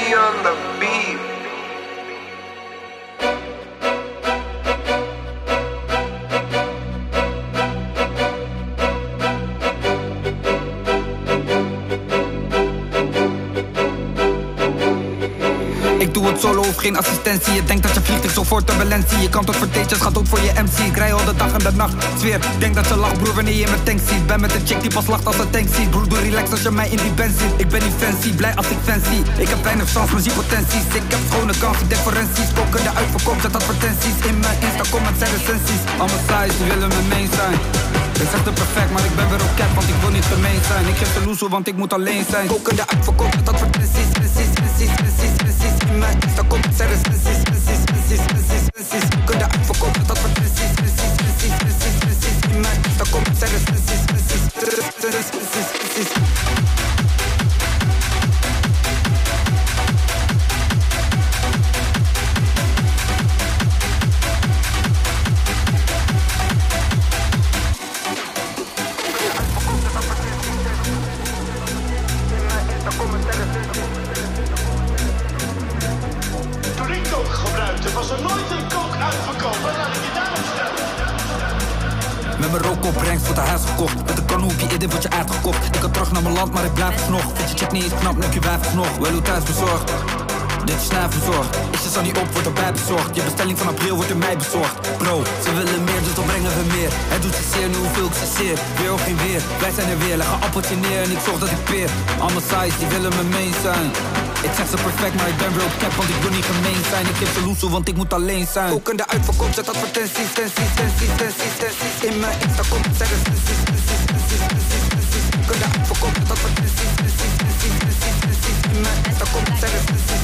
On the beat. Solo of geen assistentie Je denkt dat je vliegt, ik zo voor turbulentie Je kan tot verteetjes, gaat ook voor je MC Ik rij al de dag en de nacht, zweer Denk dat je lacht broer wanneer je mijn tank ziet Ben met een chick die pas lacht als een tank ziet Broer doe relax als je mij in die band ziet Ik ben niet fancy, blij als ik fancy Ik heb weinig chance, maar zie potenties Ik heb schone kans, ik denk forensies Koken de uitverkoop, zet advertenties In mijn Insta comments zijn recensies Al mijn size, die willen me mee zijn ik zeg het perfect, maar ik ben weer op cap, want ik wil niet gemeen zijn Ik geef de loezo, want ik moet alleen zijn Koken de uitverkoop, zet advertenties Precies, precies, precies, precies In mijn precies, Met mijn rook opbrengst wordt een huis gekocht. Met een kanoepje in dit wordt je uitgekocht. Ik kan terug naar mijn land, maar ik blijf nog Vind je chick niet knap, neem je wijf nog Wel hoe thuis bezorgd? Dit is snijf bezorgd. Is je zo niet op, wordt erbij bezorgd. Je bestelling van april wordt in mei bezorgd. Bro, ze willen meer, dus dan brengen we meer. Het doet ze zeer, nu hoeveel ik ze zeer. Weer of geen weer, wij zijn er weer. Leg een appeltje neer en ik zorg dat ik peer. Allemaal size, die willen me mee zijn ik zeg ze perfect, maar ik ben real cap, want ik wil niet gemeen zijn Ik heb loezo, want ik moet alleen zijn Ook in de uitverkoop zet advertenties, tensies, tensies, tensies, tensies In mijn Insta komt zeg precies, precies, precies, precies, precies Ook in de uitverkoop zet advertenties, precies, precies, precies, precies In mijn Insta komt zeg precies